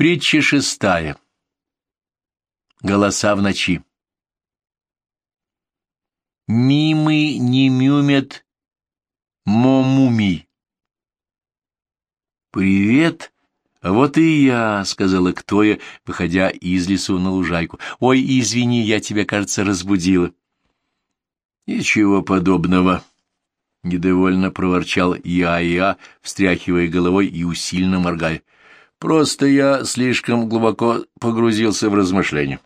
Притча шестая. Голоса в ночи. Мимы не мюмят момуми. «Привет, вот и я», — сказала Ктоя, выходя из лесу на лужайку. «Ой, извини, я тебя, кажется, разбудила». «Ничего подобного», — недовольно проворчал я-я, встряхивая головой и усиленно моргая. «Просто я слишком глубоко погрузился в размышления.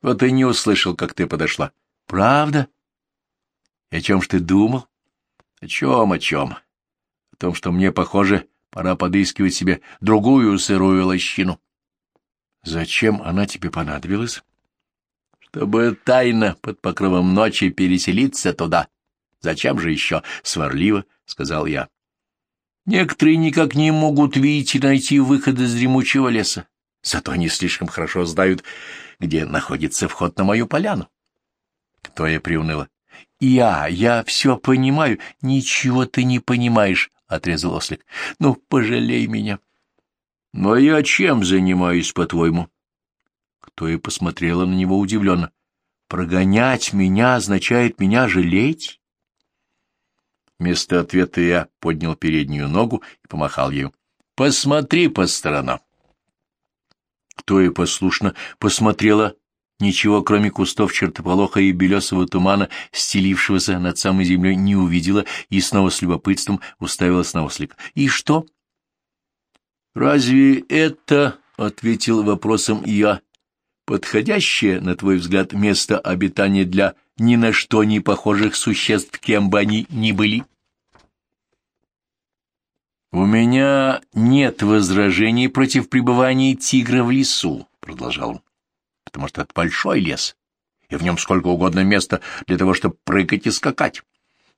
Вот и не услышал, как ты подошла». «Правда? И о чем ж ты думал?» «О чем, о чем? О том, что мне, похоже, пора подыскивать себе другую сырую лощину». «Зачем она тебе понадобилась?» чтобы тайно под покровом ночи переселиться туда. Зачем же еще? — сварливо сказал я. Некоторые никак не могут видеть и найти выход из дремучего леса. Зато они слишком хорошо знают, где находится вход на мою поляну. Кто я приуныла? Я, я все понимаю. Ничего ты не понимаешь, — отрезал ослик. Ну, пожалей меня. Но я чем занимаюсь, по-твоему? Кто и посмотрела на него удивленно. «Прогонять меня означает меня жалеть?» Вместо ответа я поднял переднюю ногу и помахал ею. «Посмотри по сторонам!» Кто и послушно посмотрела ничего, кроме кустов чертополоха и белесого тумана, стелившегося над самой землей, не увидела и снова с любопытством уставилась на ослика. «И что?» «Разве это...» — ответил вопросом я, подходящее, на твой взгляд, место обитания для ни на что не похожих существ, кем бы они ни были? «У меня нет возражений против пребывания тигра в лесу», — продолжал он, — «потому что это большой лес, и в нем сколько угодно места для того, чтобы прыгать и скакать.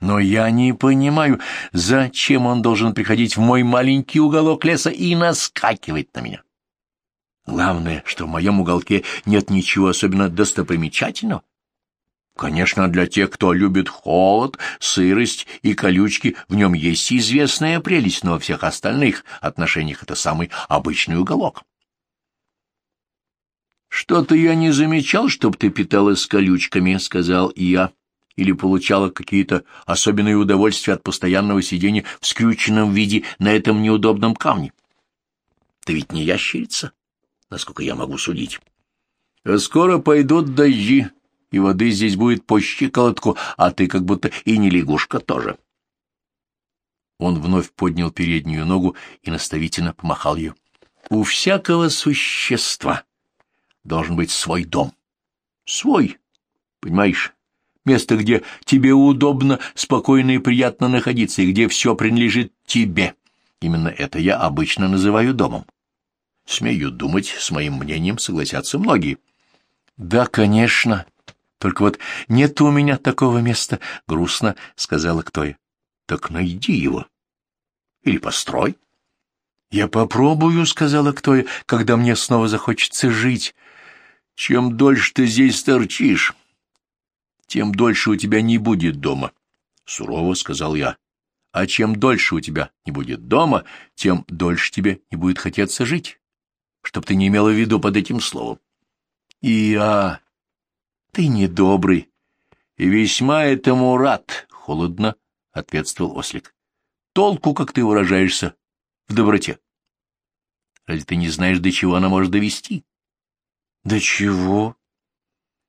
Но я не понимаю, зачем он должен приходить в мой маленький уголок леса и наскакивать на меня. Главное, что в моем уголке нет ничего особенно достопримечательного. Конечно, для тех, кто любит холод, сырость и колючки, в нем есть известная прелесть, но во всех остальных отношениях это самый обычный уголок. «Что-то я не замечал, чтоб ты питалась колючками», — сказал я, или получала какие-то особенные удовольствия от постоянного сидения в скрюченном виде на этом неудобном камне. «Ты ведь не ящерица?» насколько я могу судить. А скоро пойдут дожди, и воды здесь будет по щиколотку, а ты как будто и не лягушка тоже. Он вновь поднял переднюю ногу и наставительно помахал ее. У всякого существа должен быть свой дом. Свой, понимаешь? Место, где тебе удобно, спокойно и приятно находиться, и где все принадлежит тебе. Именно это я обычно называю домом. Смею думать, с моим мнением согласятся многие. Да, конечно. Только вот нет у меня такого места, грустно сказала Ктоя. Так найди его. Или построй. Я попробую, сказала Ктоя, когда мне снова захочется жить. Чем дольше ты здесь торчишь, тем дольше у тебя не будет дома, сурово сказал я. А чем дольше у тебя не будет дома, тем дольше тебе не будет хотеться жить чтоб ты не имела в виду под этим словом. И а, ты недобрый и весьма этому рад, — холодно ответствовал ослик. Толку, как ты выражаешься, в доброте. Разве ты не знаешь, до чего она может довести? До чего?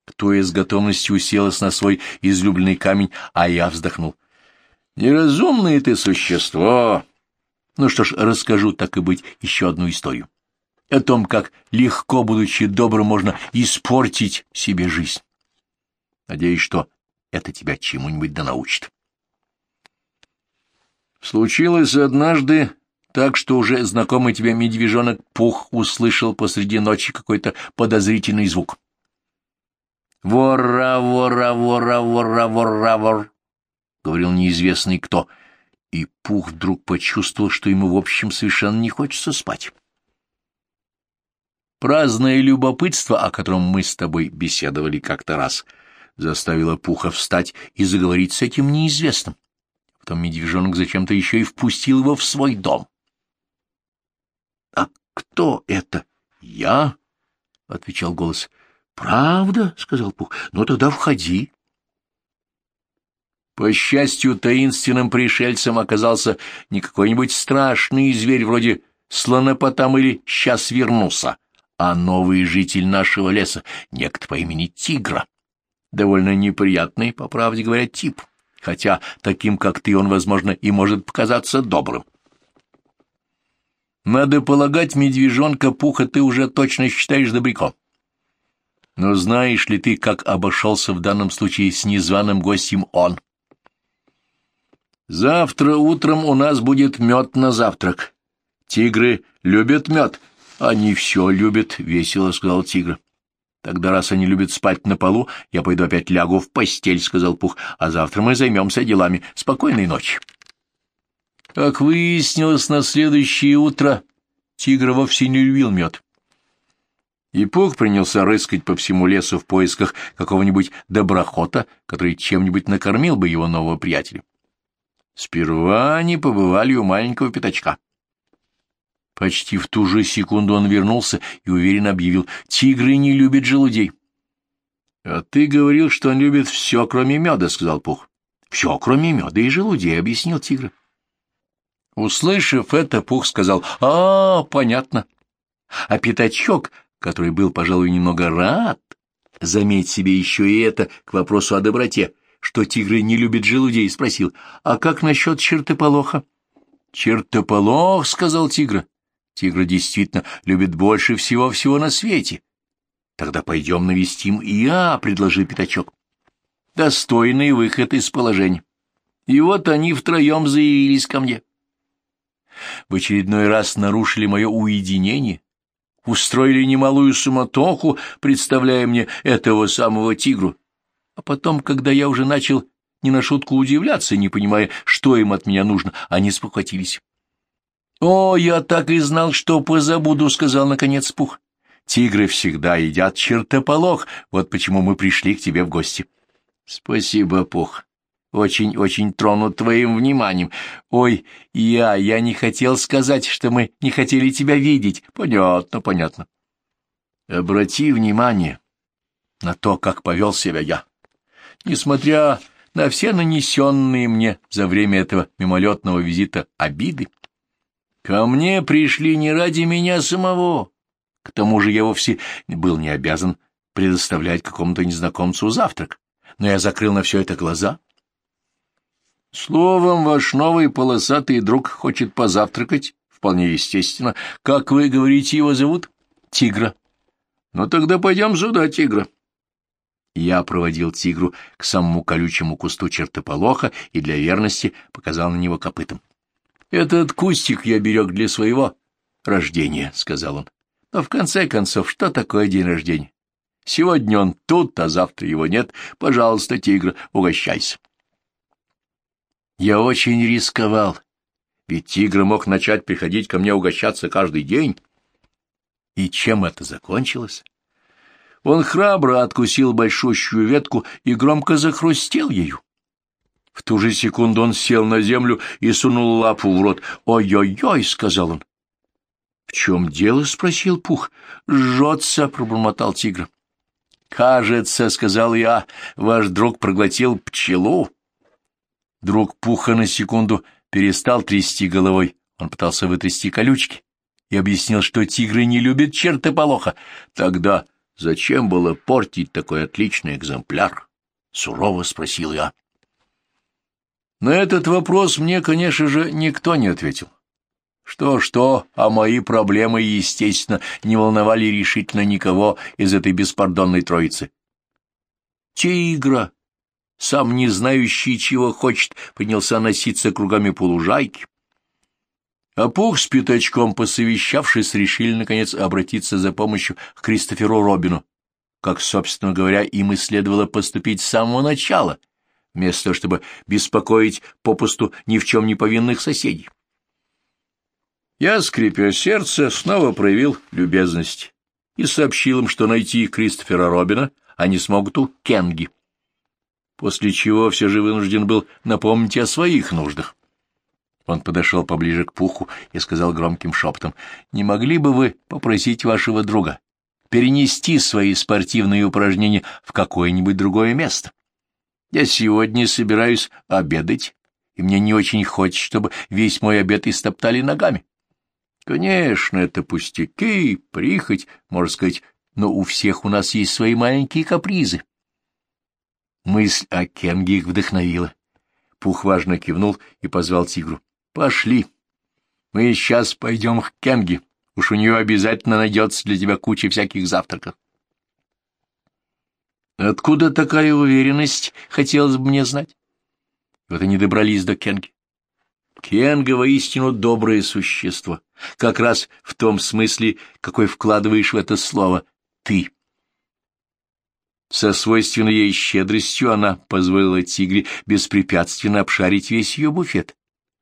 Кто из готовности уселась на свой излюбленный камень, а я вздохнул. Неразумное ты существо. Ну что ж, расскажу, так и быть, еще одну историю о том, как легко, будучи добрым, можно испортить себе жизнь. Надеюсь, что это тебя чему-нибудь да научит. Случилось однажды так, что уже знакомый тебе медвежонок Пух услышал посреди ночи какой-то подозрительный звук. «Вора, вора, вора, вора, вора, вор», — говорил неизвестный кто, и Пух вдруг почувствовал, что ему, в общем, совершенно не хочется спать. Праздное любопытство, о котором мы с тобой беседовали как-то раз, заставило Пуха встать и заговорить с этим неизвестным. Потом медвежонок зачем-то еще и впустил его в свой дом. — А кто это? — я, — отвечал голос. — Правда? — сказал Пух. — Ну тогда входи. По счастью, таинственным пришельцем оказался не какой-нибудь страшный зверь вроде слонопотам или «сейчас вернулся», а новый житель нашего леса, некто по имени Тигра. Довольно неприятный, по правде говоря, тип, хотя таким, как ты, он, возможно, и может показаться добрым. Надо полагать, медвежонка Пуха ты уже точно считаешь добряком. Но знаешь ли ты, как обошелся в данном случае с незваным гостем он? Завтра утром у нас будет мед на завтрак. Тигры любят мед. Они все любят, — весело сказал тигр. Тогда, раз они любят спать на полу, я пойду опять лягу в постель, — сказал Пух, — а завтра мы займемся делами. Спокойной ночи. Как выяснилось, на следующее утро тигр вовсе не любил мед. И Пух принялся рыскать по всему лесу в поисках какого-нибудь доброхота, который чем-нибудь накормил бы его нового приятеля. Сперва они побывали у маленького пятачка. Почти в ту же секунду он вернулся и уверенно объявил, «Тигры не любят желудей». — А ты говорил, что он любит все, кроме меда, — сказал Пух. — Все, кроме меда и желудей, — объяснил тигр. Услышав это, Пух сказал, «А, понятно». А пятачок, который был, пожалуй, немного рад, заметь себе еще и это к вопросу о доброте, что тигры не любят желудей, спросил, «А как насчет чертополоха?» «Чертополох», — сказал тигр. Тигр действительно любит больше всего-всего на свете. «Тогда пойдем навестим и я», — предложил пятачок. Достойный выход из положения. И вот они втроем заявились ко мне в очередной раз нарушили мое уединение, устроили немалую суматоху, представляя мне этого самого тигру. А потом, когда я уже начал не на шутку удивляться, не понимая, что им от меня нужно, они спохватились. — О, я так и знал, что позабуду, — сказал наконец Пух. — Тигры всегда едят чертополох, вот почему мы пришли к тебе в гости. — Спасибо, Пух. Очень-очень тронут твоим вниманием. Ой, я, я не хотел сказать, что мы не хотели тебя видеть. Понятно, понятно. Обрати внимание на то, как повел себя я. Несмотря на все нанесенные мне за время этого мимолетного визита обиды, ко мне пришли не ради меня самого. К тому же я вовсе был не обязан предоставлять какому-то незнакомцу завтрак, но я закрыл на все это глаза — Словом, ваш новый полосатый друг хочет позавтракать, вполне естественно. Как вы говорите, его зовут? Тигра. Ну тогда пойдем сюда, Тигра. Я проводил тигру к самому колючему кусту чертополоха и для верности показал на него копытом. «Этот кустик я берег для своего рождения», — сказал он. «Но в конце концов, что такое день рождения? Сегодня он тут, а завтра его нет. Пожалуйста, тигр, угощайся». Я очень рисковал, ведь тигр мог начать приходить ко мне угощаться каждый день. И чем это закончилось? Он храбро откусил большущую ветку и громко захрустел ею. В ту же секунду он сел на землю и сунул лапу в рот. «Ой-ой-ой!» — сказал он. «В чем дело?» — спросил Пух. «Жжется!» — пробормотал тигр. «Кажется, — сказал я, — ваш друг проглотил пчелу». Друг Пуха на секунду перестал трясти головой. Он пытался вытрясти колючки и объяснил, что тигры не любят чертополоха. Тогда зачем было портить такой отличный экземпляр? Сурово спросил я. На этот вопрос мне, конечно же, никто не ответил. Что-что, а мои проблемы, естественно, не волновали решительно никого из этой беспардонной троицы. Тигра сам не знающий, чего хочет, принялся носиться кругами полужайки. А Пух с Пятачком, посовещавшись, решили, наконец, обратиться за помощью к Кристоферу Робину, как, собственно говоря, им и следовало поступить с самого начала, вместо того, чтобы беспокоить попусту ни в чем не повинных соседей. Я, скрипя сердце, снова проявил любезность и сообщил им, что найти Кристофера Робина они смогут у Кенги после чего все же вынужден был напомнить о своих нуждах. Он подошел поближе к Пуху и сказал громким шепотом, «Не могли бы вы попросить вашего друга перенести свои спортивные упражнения в какое-нибудь другое место? Я сегодня собираюсь обедать, и мне не очень хочется, чтобы весь мой обед истоптали ногами. Конечно, это пустяки, прихоть, можно сказать, но у всех у нас есть свои маленькие капризы. Мысль о Кенге их вдохновила. Пух важно кивнул и позвал тигру. — Пошли. Мы сейчас пойдем к Кенге. Уж у нее обязательно найдется для тебя куча всяких завтраков. Откуда такая уверенность, хотелось бы мне знать? Вот они добрались до Кенги. Кенга воистину доброе существо, как раз в том смысле, какой вкладываешь в это слово «ты». Со свойственной ей щедростью она позволила тигре беспрепятственно обшарить весь ее буфет,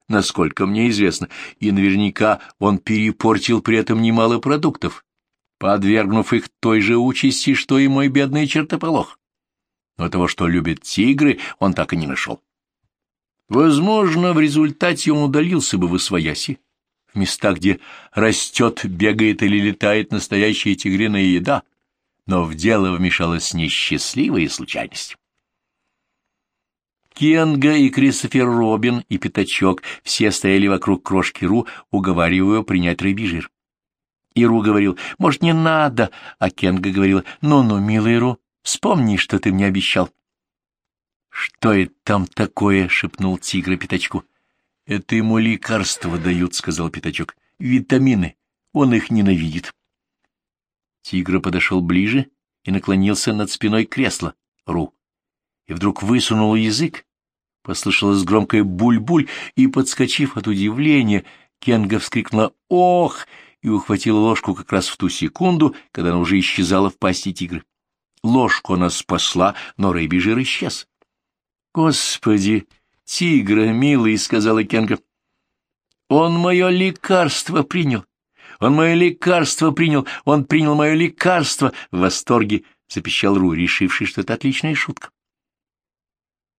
насколько мне известно, и наверняка он перепортил при этом немало продуктов, подвергнув их той же участи, что и мой бедный чертополох. Но того, что любят тигры, он так и не нашел. Возможно, в результате он удалился бы в Освояси, в местах, где растет, бегает или летает настоящая тигриная еда, но в дело вмешалась несчастливая случайность. Кенга и Кристофер Робин и Пятачок все стояли вокруг крошки Ру, уговаривая принять рыбий жир. И Ру говорил, может, не надо, а Кенга говорила, ну-ну, милый Ру, вспомни, что ты мне обещал. — Что это там такое? — шепнул тигр Пятачку. — Это ему лекарства дают, — сказал Пятачок. — Витамины. Он их ненавидит. Тигр подошел ближе и наклонился над спиной кресла, Ру, и вдруг высунул язык. Послышалось громкое буль-буль, и, подскочив от удивления, Кенга вскрикнула «Ох!» И ухватила ложку как раз в ту секунду, когда она уже исчезала в пасти тигра. Ложку она спасла, но рыбий жир исчез. «Господи, тигра, милый!» — сказала Кенга. «Он мое лекарство принял! Он мое лекарство принял! Он принял мое лекарство!» В восторге запищал Ру, решивший, что это отличная шутка.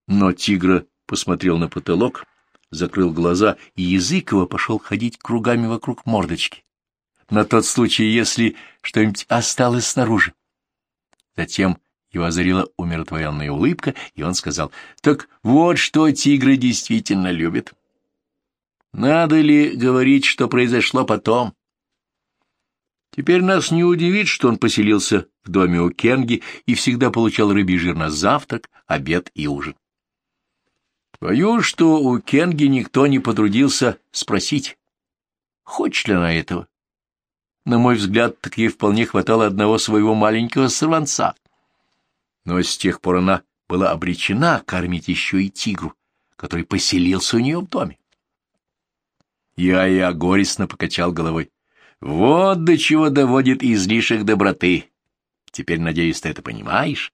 Но тигра посмотрел на потолок, закрыл глаза, и язык его пошел ходить кругами вокруг мордочки. На тот случай, если что-нибудь осталось снаружи. Затем его озарила умиротворенная улыбка, и он сказал, «Так вот что тигры действительно любят. Надо ли говорить, что произошло потом?» Теперь нас не удивит, что он поселился в доме у Кенги и всегда получал рыбий жир на завтрак, обед и ужин. Боюсь, что у Кенги никто не потрудился спросить, хочет ли она этого. На мой взгляд, так ей вполне хватало одного своего маленького сорванца. Но с тех пор она была обречена кормить еще и тигру, который поселился у нее в доме. Я-я горестно покачал головой. Вот до чего доводит излишек доброты. Теперь, надеюсь, ты это понимаешь?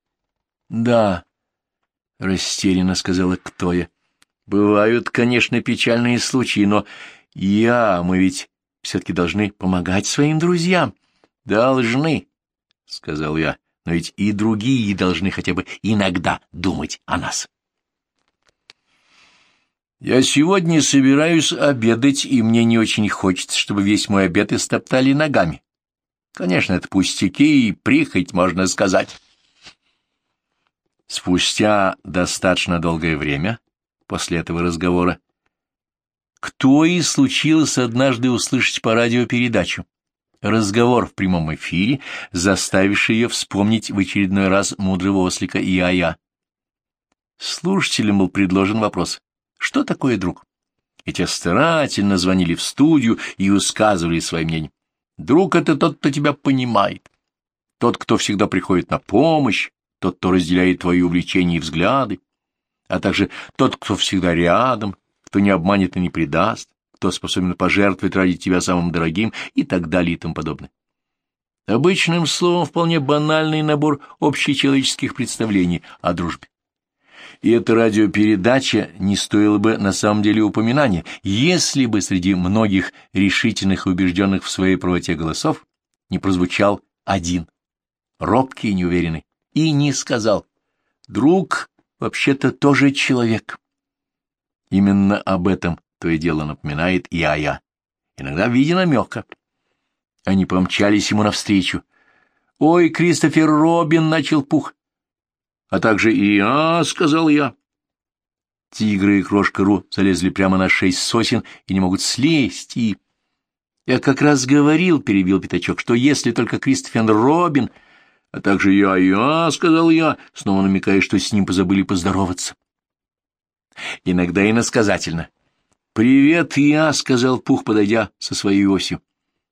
— Да, — растерянно сказала Ктоя. — Бывают, конечно, печальные случаи, но я, мы ведь все-таки должны помогать своим друзьям. — Должны, — сказал я, — но ведь и другие должны хотя бы иногда думать о нас. Я сегодня собираюсь обедать, и мне не очень хочется, чтобы весь мой обед истоптали ногами. Конечно, это пустяки и прихоть, можно сказать. Спустя достаточно долгое время после этого разговора кто и случилось однажды услышать по радио передачу. Разговор в прямом эфире, заставивший ее вспомнить в очередной раз мудрого ослика Я-Я. Слушателям был предложен вопрос. Что такое друг? И те старательно звонили в студию и высказывали свое мнение. Друг — это тот, кто тебя понимает, тот, кто всегда приходит на помощь, тот, кто разделяет твои увлечения и взгляды, а также тот, кто всегда рядом, кто не обманет и не предаст, кто способен пожертвовать ради тебя самым дорогим и так далее и тому подобное. Обычным словом вполне банальный набор общечеловеческих представлений о дружбе. И эта радиопередача не стоила бы на самом деле упоминания, если бы среди многих решительных и убежденных в своей правоте голосов не прозвучал один, робкий и неуверенный, и не сказал «Друг вообще-то тоже человек». Именно об этом то и дело напоминает я-я, иногда в виде намека. Они помчались ему навстречу. «Ой, Кристофер Робин!» — начал Пух. «А также и я!» — сказал я. Тигры и крошка Ру залезли прямо на шесть сосен и не могут слезть, и... Я как раз говорил, — перебил Пятачок, — что если только Кристофер Робин, а также я-я, — сказал я, снова намекая, что с ним позабыли поздороваться. Иногда иносказательно. «Привет, я», — сказал Пух, подойдя со своей осью.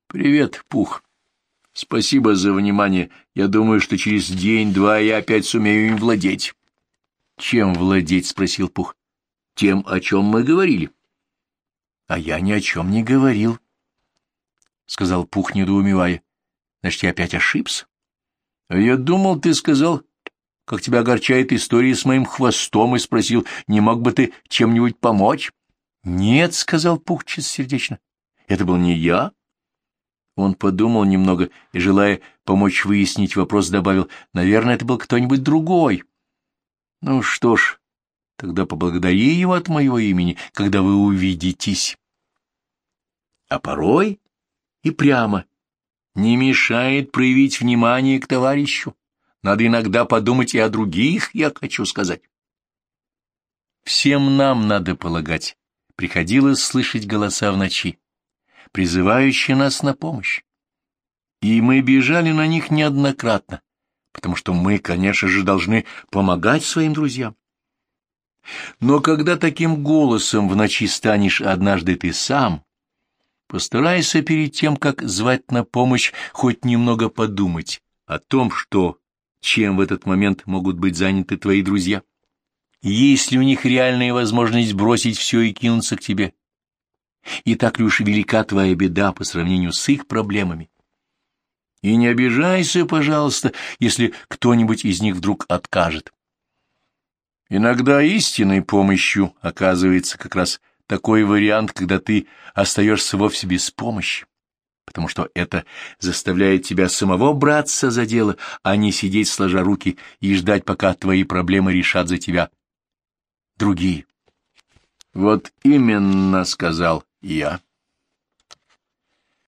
«Привет, Пух. Спасибо за внимание. Я думаю, что через день-два я опять сумею им владеть». «Чем владеть?» — спросил Пух. «Тем, о чем мы говорили». «А я ни о чем не говорил», — сказал Пух, недоумевая. «Значит, я опять ошибся?» «А я думал, ты сказал, как тебя огорчает история с моим хвостом, и спросил, не мог бы ты чем-нибудь помочь?» «Нет», — сказал Пух чистосердечно. «Это был не я». Он подумал немного и, желая помочь выяснить вопрос, добавил, «Наверное, это был кто-нибудь другой». «Ну что ж, тогда поблагодари его от моего имени, когда вы увидитесь». А порой и прямо. Не мешает проявить внимание к товарищу. Надо иногда подумать и о других, я хочу сказать. Всем нам, надо полагать, приходилось слышать голоса в ночи, призывающие нас на помощь. И мы бежали на них неоднократно, потому что мы, конечно же, должны помогать своим друзьям. Но когда таким голосом в ночи станешь однажды ты сам, Постарайся перед тем, как звать на помощь, хоть немного подумать о том, что, чем в этот момент могут быть заняты твои друзья. Есть ли у них реальная возможность бросить все и кинуться к тебе? И так ли уж велика твоя беда по сравнению с их проблемами? И не обижайся, пожалуйста, если кто-нибудь из них вдруг откажет. Иногда истинной помощью оказывается как раз такой вариант, когда ты остаешься вовсе без помощи, потому что это заставляет тебя самого браться за дело, а не сидеть сложа руки и ждать, пока твои проблемы решат за тебя другие. — Вот именно, — сказал я.